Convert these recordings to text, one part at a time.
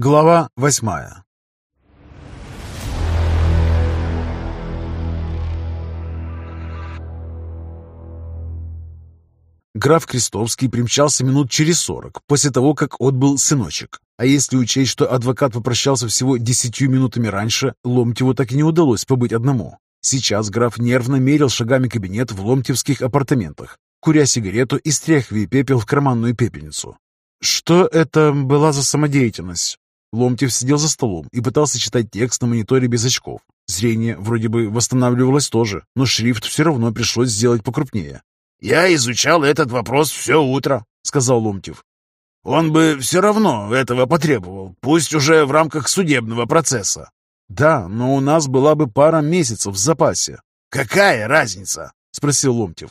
Глава восьмая Граф Крестовский примчался минут через сорок после того, как отбыл сыночек. А если учесть, что адвокат попрощался всего десятью минутами раньше, Ломтеву так и не удалось побыть одному. Сейчас граф нервно мерил шагами кабинет в ломтевских апартаментах, куря сигарету и стряхивая пепел в карманную пепельницу. Что это была за самодеятельность? Ломтев сидел за столом и пытался читать текст на мониторе без очков. Зрение вроде бы восстанавливалось тоже, но шрифт все равно пришлось сделать покрупнее. «Я изучал этот вопрос все утро», — сказал Ломтев. «Он бы все равно этого потребовал, пусть уже в рамках судебного процесса». «Да, но у нас была бы пара месяцев в запасе». «Какая разница?» — спросил Ломтев.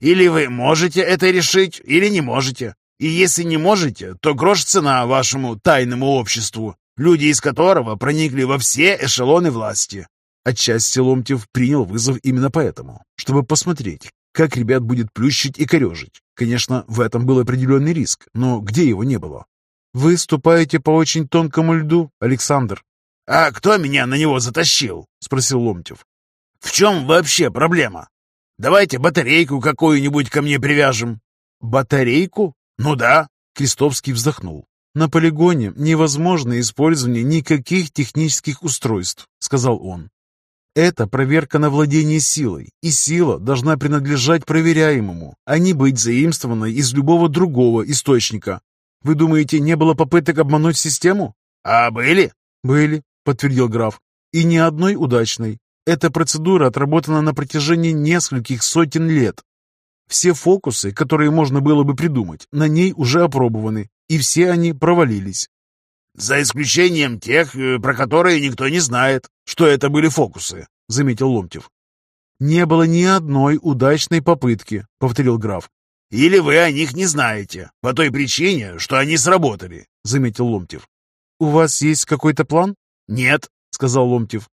«Или вы можете это решить, или не можете. И если не можете, то грош цена вашему тайному обществу, люди из которого проникли во все эшелоны власти». Отчасти Ломтев принял вызов именно поэтому, чтобы посмотреть, как ребят будет плющить и корежить. Конечно, в этом был определенный риск, но где его не было? Вы ступаете по очень тонкому льду, Александр. «А кто меня на него затащил?» — спросил Ломтев. «В чем вообще проблема? Давайте батарейку какую-нибудь ко мне привяжем». «Батарейку?» «Ну да». Крестовский вздохнул. «На полигоне невозможно использование никаких технических устройств», — сказал он. Это проверка на владение силой, и сила должна принадлежать проверяемому, а не быть заимствованной из любого другого источника. Вы думаете, не было попыток обмануть систему? А были? Были, подтвердил граф. И ни одной удачной. Эта процедура отработана на протяжении нескольких сотен лет. Все фокусы, которые можно было бы придумать, на ней уже опробованы, и все они провалились. «За исключением тех, э, про которые никто не знает, что это были фокусы», — заметил Ломтев. «Не было ни одной удачной попытки», — повторил граф. «Или вы о них не знаете, по той причине, что они сработали», — заметил Ломтев. «У вас есть какой-то план?» «Нет», — сказал Ломтев.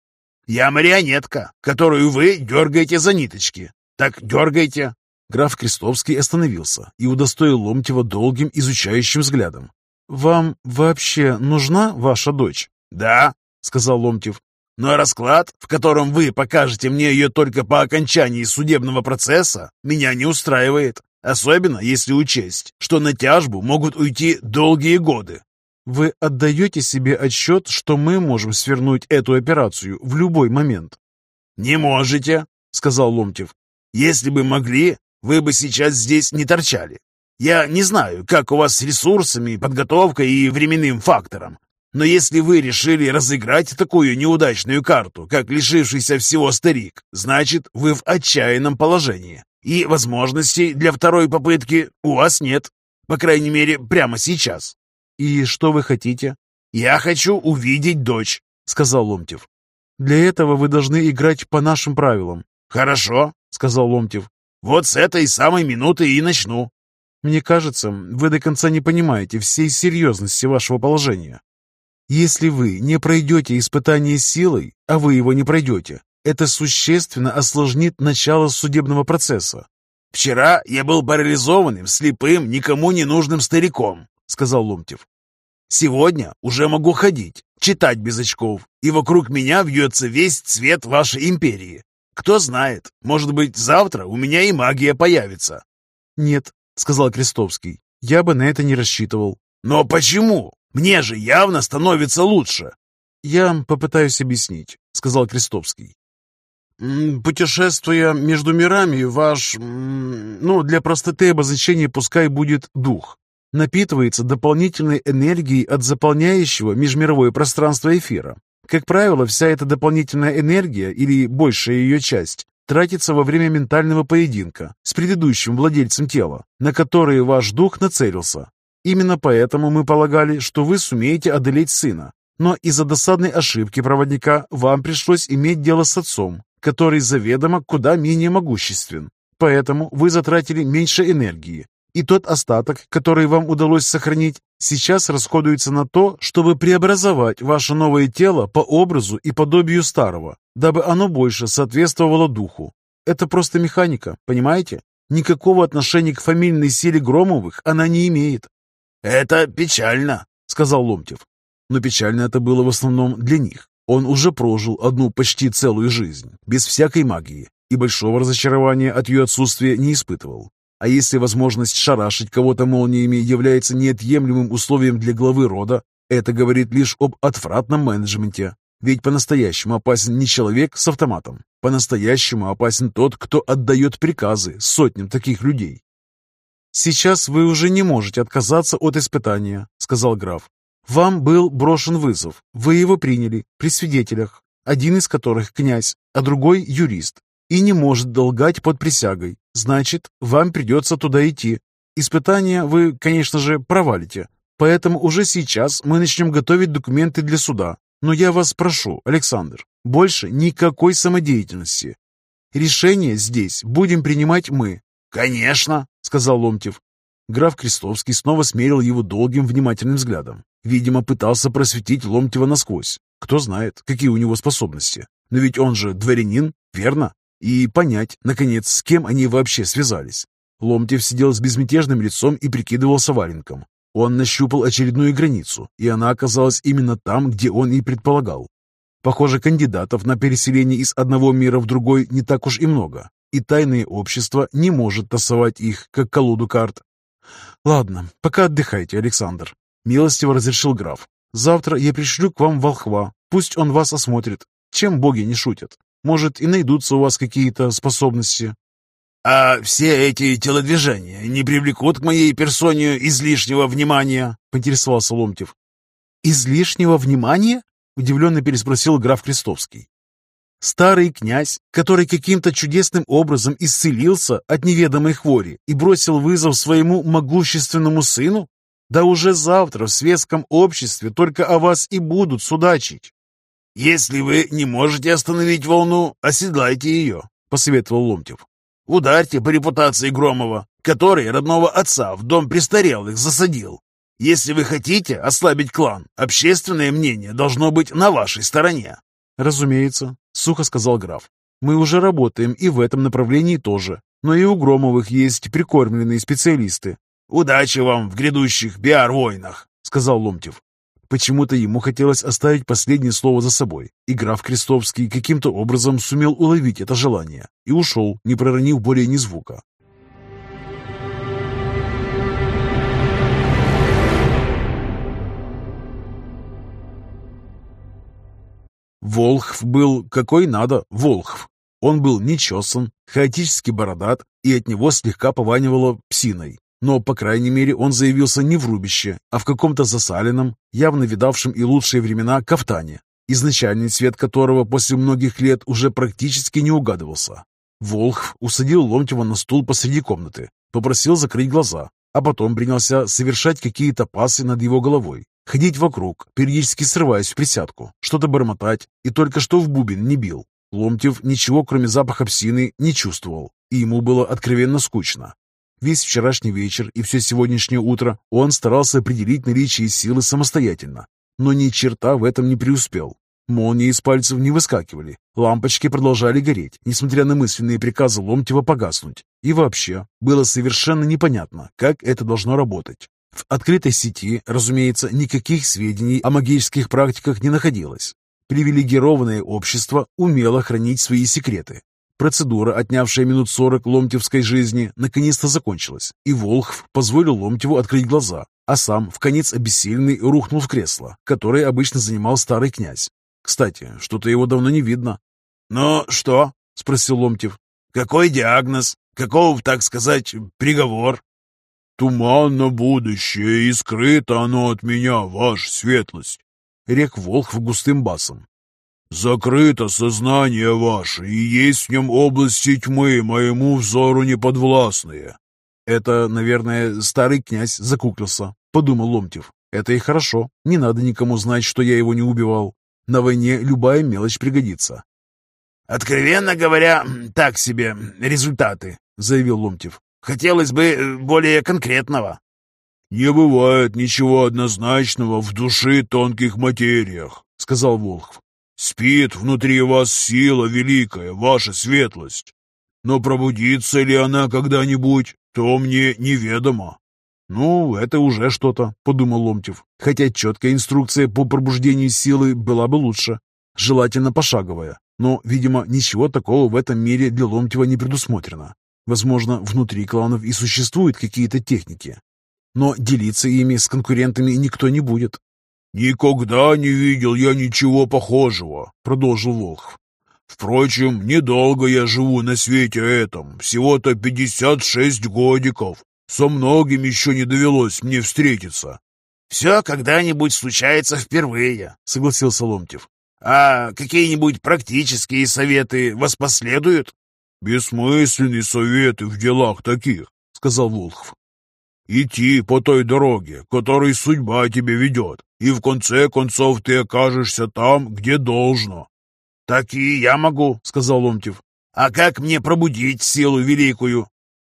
«Я марионетка, которую вы дергаете за ниточки. Так дергайте». Граф Крестовский остановился и удостоил Ломтева долгим изучающим взглядом. «Вам вообще нужна ваша дочь?» «Да», — сказал Ломтев. «Но расклад, в котором вы покажете мне ее только по окончании судебного процесса, меня не устраивает. Особенно если учесть, что на тяжбу могут уйти долгие годы». «Вы отдаете себе отчет, что мы можем свернуть эту операцию в любой момент?» «Не можете», — сказал Ломтев. «Если бы могли, вы бы сейчас здесь не торчали. Я не знаю, как у вас с ресурсами, подготовкой и временным фактором, но если вы решили разыграть такую неудачную карту, как лишившийся всего старик, значит, вы в отчаянном положении, и возможностей для второй попытки у вас нет, по крайней мере, прямо сейчас. «И что вы хотите?» «Я хочу увидеть дочь», — сказал Ломтев. «Для этого вы должны играть по нашим правилам». «Хорошо», — сказал Ломтев. «Вот с этой самой минуты и начну. Мне кажется, вы до конца не понимаете всей серьезности вашего положения. Если вы не пройдете испытание силой, а вы его не пройдете, это существенно осложнит начало судебного процесса. «Вчера я был парализованным, слепым, никому не нужным стариком», — сказал Ломтев. «Сегодня уже могу ходить, читать без очков, и вокруг меня вьется весь цвет вашей империи. Кто знает, может быть, завтра у меня и магия появится». «Нет, сказал Крестовский. «Я бы на это не рассчитывал». «Но почему? Мне же явно становится лучше». «Я попытаюсь объяснить», — сказал Крестовский. «Путешествуя между мирами, ваш, ну, для простоты обозначения пускай будет дух, напитывается дополнительной энергией от заполняющего межмировое пространство эфира. Как правило, вся эта дополнительная энергия, или большая ее часть, тратится во время ментального поединка с предыдущим владельцем тела, на который ваш дух нацелился. Именно поэтому мы полагали, что вы сумеете одолеть сына. Но из-за досадной ошибки проводника вам пришлось иметь дело с отцом, который заведомо куда менее могуществен. Поэтому вы затратили меньше энергии, и тот остаток, который вам удалось сохранить, сейчас расходуется на то, чтобы преобразовать ваше новое тело по образу и подобию старого, дабы оно больше соответствовало духу. Это просто механика, понимаете? Никакого отношения к фамильной силе Громовых она не имеет. «Это печально», — сказал Ломтев. Но печально это было в основном для них. Он уже прожил одну почти целую жизнь, без всякой магии, и большого разочарования от ее отсутствия не испытывал. А если возможность шарашить кого-то молниями является неотъемлемым условием для главы рода, это говорит лишь об отвратном менеджменте. Ведь по-настоящему опасен не человек с автоматом. По-настоящему опасен тот, кто отдает приказы сотням таких людей. «Сейчас вы уже не можете отказаться от испытания», — сказал граф. «Вам был брошен вызов. Вы его приняли при свидетелях, один из которых князь, а другой юрист и не может долгать под присягой. Значит, вам придется туда идти. Испытания вы, конечно же, провалите. Поэтому уже сейчас мы начнем готовить документы для суда. Но я вас прошу, Александр, больше никакой самодеятельности. Решение здесь будем принимать мы. «Конечно», — сказал Ломтев. Граф Крестовский снова смерил его долгим внимательным взглядом. Видимо, пытался просветить Ломтева насквозь. Кто знает, какие у него способности. Но ведь он же дворянин, верно? И понять, наконец, с кем они вообще связались. Ломтев сидел с безмятежным лицом и прикидывался валенком. Он нащупал очередную границу, и она оказалась именно там, где он и предполагал. Похоже, кандидатов на переселение из одного мира в другой не так уж и много, и тайное общество не может тасовать их, как колоду карт. «Ладно, пока отдыхайте, Александр», — милостиво разрешил граф. «Завтра я пришлю к вам волхва, пусть он вас осмотрит. Чем боги не шутят?» Может, и найдутся у вас какие-то способности». «А все эти телодвижения не привлекут к моей персоне излишнего внимания?» — поинтересовался Ломтев. «Излишнего внимания?» — удивленно переспросил граф Крестовский. Старый князь, который каким-то чудесным образом исцелился от неведомой хвори и бросил вызов своему могущественному сыну? Да уже завтра в светском обществе только о вас и будут судачить. «Если вы не можете остановить волну, оседлайте ее», — посоветовал Ломтев. «Ударьте по репутации Громова, который родного отца в дом престарелых засадил. Если вы хотите ослабить клан, общественное мнение должно быть на вашей стороне». «Разумеется», — сухо сказал граф. «Мы уже работаем и в этом направлении тоже, но и у Громовых есть прикормленные специалисты». «Удачи вам в грядущих биар-войнах», — сказал Ломтев. Почему-то ему хотелось оставить последнее слово за собой, и граф Крестовский каким-то образом сумел уловить это желание и ушел, не проронив более ни звука. Волхв был какой надо Волхв. Он был нечесан, хаотически бородат, и от него слегка пованивало псиной. Но, по крайней мере, он заявился не в рубище, а в каком-то засаленном, явно видавшем и лучшие времена, кафтане, изначальный цвет которого после многих лет уже практически не угадывался. Волхв усадил Ломтева на стул посреди комнаты, попросил закрыть глаза, а потом принялся совершать какие-то пасы над его головой, ходить вокруг, периодически срываясь в присядку, что-то бормотать, и только что в бубен не бил. Ломтев ничего, кроме запаха псины, не чувствовал, и ему было откровенно скучно. Весь вчерашний вечер и все сегодняшнее утро он старался определить наличие силы самостоятельно, но ни черта в этом не преуспел. Молнии из пальцев не выскакивали, лампочки продолжали гореть, несмотря на мысленные приказы Ломтева погаснуть. И вообще, было совершенно непонятно, как это должно работать. В открытой сети, разумеется, никаких сведений о магических практиках не находилось. Привилегированное общество умело хранить свои секреты, Процедура, отнявшая минут сорок ломтевской жизни, наконец-то закончилась, и Волхв позволил Ломтеву открыть глаза, а сам, в конец обессиленный, рухнул в кресло, которое обычно занимал старый князь. Кстати, что-то его давно не видно. «Ну что?» — спросил Ломтев. «Какой диагноз? Каков, так сказать, приговор?» «Туманно будущее, и скрыто оно от меня, ваша светлость», — рек Волхв густым басом. Закрыто сознание ваше, и есть в нем области тьмы, моему взору неподвластные. Это, наверное, старый князь закуклился, подумал Ломтев. Это и хорошо, не надо никому знать, что я его не убивал. На войне любая мелочь пригодится. «Откровенно говоря, так себе результаты», — заявил Ломтев. «Хотелось бы э, более конкретного». «Не бывает ничего однозначного в души тонких материях», — сказал Волхв. Спит внутри вас сила великая, ваша светлость. Но пробудится ли она когда-нибудь, то мне неведомо. «Ну, это уже что-то», — подумал Ломтев. Хотя четкая инструкция по пробуждению силы была бы лучше. Желательно пошаговая. Но, видимо, ничего такого в этом мире для Ломтева не предусмотрено. Возможно, внутри кланов и существуют какие-то техники. Но делиться ими с конкурентами никто не будет. «Никогда не видел я ничего похожего», — продолжил Волхв. «Впрочем, недолго я живу на свете этом, всего-то пятьдесят шесть годиков. Со многим еще не довелось мне встретиться. «Все когда-нибудь случается впервые», — согласился Ломтев. «А какие-нибудь практические советы вас последуют?» «Бессмысленные советы в делах таких», — сказал Волхв. «Идти по той дороге, которой судьба тебе ведет, и в конце концов ты окажешься там, где должно». «Так и я могу», — сказал Ломтев. «А как мне пробудить силу великую?»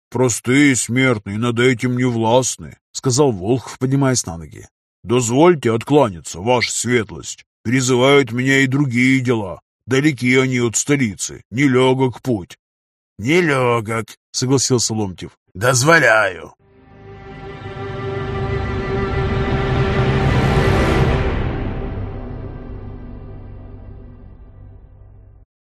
«Простые смертные над этим не властны», — сказал Волхв, поднимаясь на ноги. «Дозвольте откланяться, ваша светлость. Призывают меня и другие дела. Далеки они от столицы, нелегок путь». «Нелегок», — согласился Ломтев. «Дозволяю».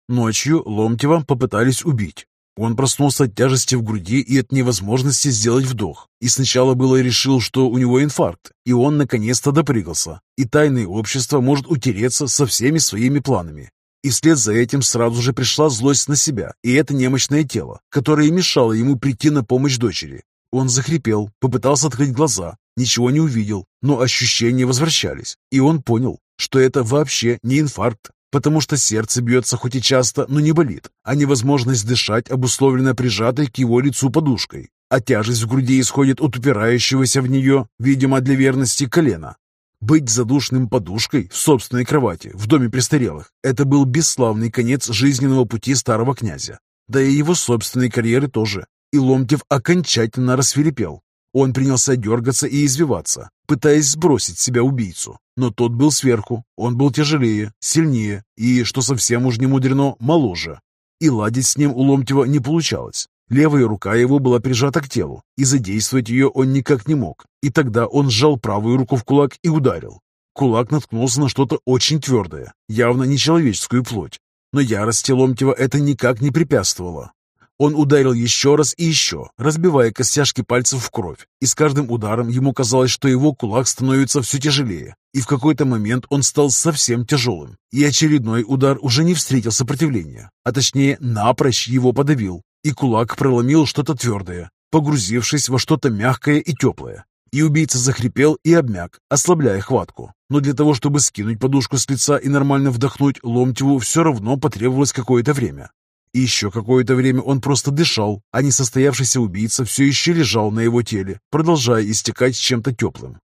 Ночью Ломтева попытались убить. Он проснулся от тяжести в груди и от невозможности сделать вдох. И сначала было решил, что у него инфаркт, и он наконец-то допрыгался, и тайное общество может утереться со всеми своими планами. И вслед за этим сразу же пришла злость на себя и это немощное тело, которое мешало ему прийти на помощь дочери. Он захрипел, попытался открыть глаза, ничего не увидел, но ощущения возвращались, и он понял, что это вообще не инфаркт, потому что сердце бьется хоть и часто, но не болит, а невозможность дышать обусловлена прижатой к его лицу подушкой, а тяжесть в груди исходит от упирающегося в нее, видимо, для верности колена. Быть задушенным подушкой в собственной кровати в доме престарелых – это был бесславный конец жизненного пути старого князя. Да и его собственной карьеры тоже. И Ломтев окончательно рассверепел. Он принялся дергаться и извиваться, пытаясь сбросить с себя убийцу. Но тот был сверху, он был тяжелее, сильнее и, что совсем уж не мудрено, моложе. И ладить с ним у Ломтева не получалось. Левая рука его была прижата к телу, и задействовать ее он никак не мог. И тогда он сжал правую руку в кулак и ударил. Кулак наткнулся на что-то очень твердое, явно не человеческую плоть. Но ярости Ломтева это никак не препятствовало. Он ударил еще раз и еще, разбивая костяшки пальцев в кровь, и с каждым ударом ему казалось, что его кулак становится все тяжелее, и в какой-то момент он стал совсем тяжелым, и очередной удар уже не встретил сопротивления, а точнее напрочь его подавил, и кулак проломил что-то твердое, погрузившись во что-то мягкое и теплое. И убийца захрипел и обмяк, ослабляя хватку. Но для того, чтобы скинуть подушку с лица и нормально вдохнуть, Ломтеву все равно потребовалось какое-то время. Еще какое-то время он просто дышал, а несостоявшийся убийца все еще лежал на его теле, продолжая истекать чем-то теплым.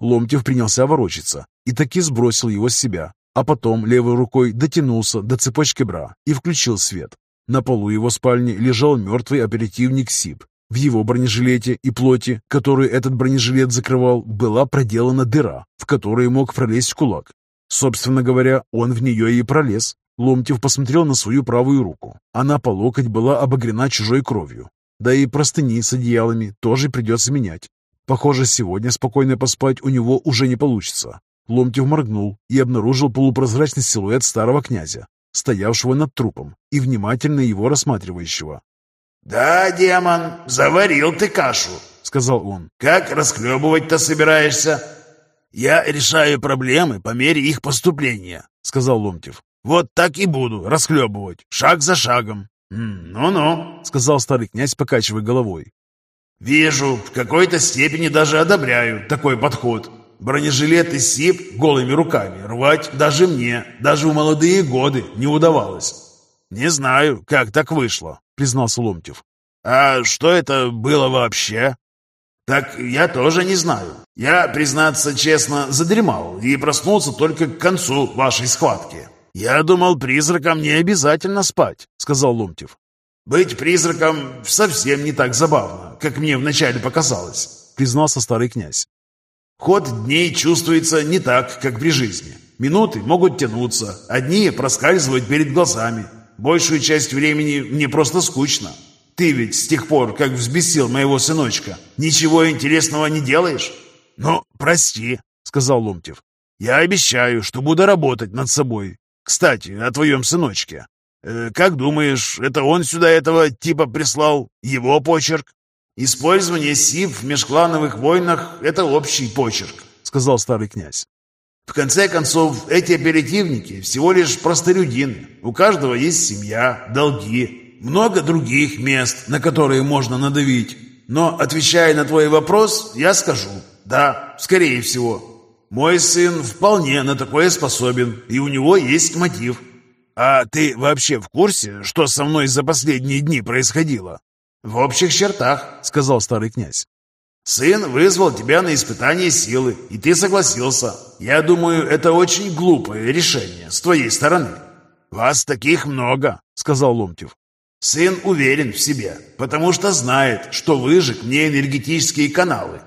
Ломтев принялся ворочаться и таки сбросил его с себя, а потом левой рукой дотянулся до цепочки бра и включил свет. На полу его спальни лежал мертвый оперативник СИП. В его бронежилете и плоти, которую этот бронежилет закрывал, была проделана дыра, в которую мог пролезть кулак. Собственно говоря, он в нее и пролез, Ломтев посмотрел на свою правую руку. Она по локоть была обогрена чужой кровью. Да и простыни с одеялами тоже придется менять. Похоже, сегодня спокойно поспать у него уже не получится. Ломтев моргнул и обнаружил полупрозрачный силуэт старого князя, стоявшего над трупом и внимательно его рассматривающего. «Да, демон, заварил ты кашу», — сказал он. «Как расхлебывать-то собираешься?» «Я решаю проблемы по мере их поступления», — сказал Ломтев. Вот так и буду расхлебывать, шаг за шагом. «Ну-ну», — сказал старый князь, покачивая головой. «Вижу, в какой-то степени даже одобряю такой подход. Бронежилет и СИП голыми руками рвать даже мне, даже в молодые годы не удавалось». «Не знаю, как так вышло», — признался Ломтев. «А что это было вообще?» «Так я тоже не знаю. Я, признаться честно, задремал и проснулся только к концу вашей схватки. «Я думал, призракам не обязательно спать», — сказал Ломтев. «Быть призраком совсем не так забавно, как мне вначале показалось», — признался старый князь. «Ход дней чувствуется не так, как при жизни. Минуты могут тянуться, одни проскальзывают перед глазами. Большую часть времени мне просто скучно. Ты ведь с тех пор, как взбесил моего сыночка, ничего интересного не делаешь? Ну, прости, сказал Ломтев. Я обещаю, что буду работать над собой. Кстати, о твоем сыночке. Э, как думаешь, это он сюда этого типа прислал? Его почерк? Использование СИВ в межклановых войнах – это общий почерк, сказал старый князь. В конце концов, эти оперативники всего лишь простолюдины. У каждого есть семья, долги, много других мест, на которые можно надавить. Но, отвечая на твой вопрос, я скажу, да, скорее всего. Мой сын вполне на такое способен, и у него есть мотив. А ты вообще в курсе, что со мной за последние дни происходило? В общих чертах, сказал старый князь. Сын вызвал тебя на испытание силы, и ты согласился. Я думаю, это очень глупое решение с твоей стороны. Вас таких много, сказал Ломтев. Сын уверен в себе, потому что знает, что выжег мне энергетические каналы,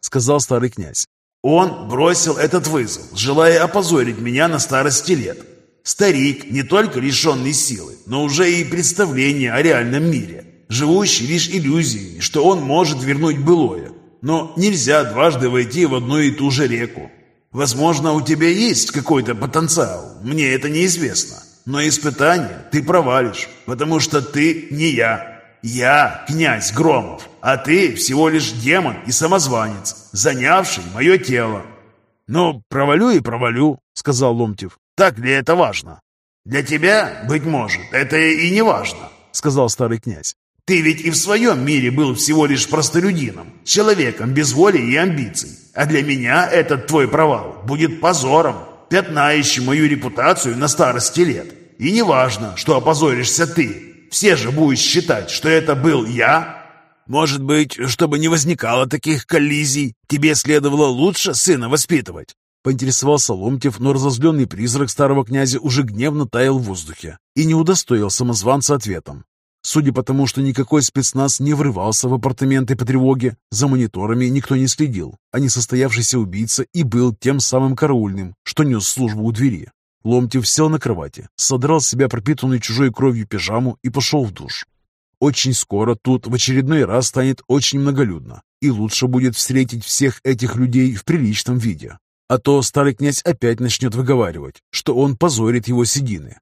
сказал старый князь. Он бросил этот вызов, желая опозорить меня на старости лет. Старик, не только лишенный силы, но уже и представления о реальном мире, живущий лишь иллюзией, что он может вернуть былое, но нельзя дважды войти в одну и ту же реку. Возможно, у тебя есть какой-то потенциал, мне это неизвестно. Но испытание ты провалишь, потому что ты не я. Я князь Громов, а ты всего лишь демон и самозванец, занявший мое тело. «Ну, провалю и провалю», — сказал Ломтев. «Так ли это важно?» «Для тебя, быть может, это и не важно», — сказал старый князь. Ты ведь и в своем мире был всего лишь простолюдином, человеком без воли и амбиций. А для меня этот твой провал будет позором, пятнающим мою репутацию на старости лет. И не важно, что опозоришься ты. Все же будут считать, что это был я. Может быть, чтобы не возникало таких коллизий, тебе следовало лучше сына воспитывать? Поинтересовался Ломтев, но разозленный призрак старого князя уже гневно таял в воздухе и не удостоил самозванца ответом. Судя по тому, что никакой спецназ не врывался в апартаменты по тревоге, за мониторами никто не следил, а несостоявшийся убийца и был тем самым караульным, что нес службу у двери. Ломтев сел на кровати, содрал с себя пропитанную чужой кровью пижаму и пошел в душ. Очень скоро тут в очередной раз станет очень многолюдно, и лучше будет встретить всех этих людей в приличном виде. А то старый князь опять начнет выговаривать, что он позорит его седины,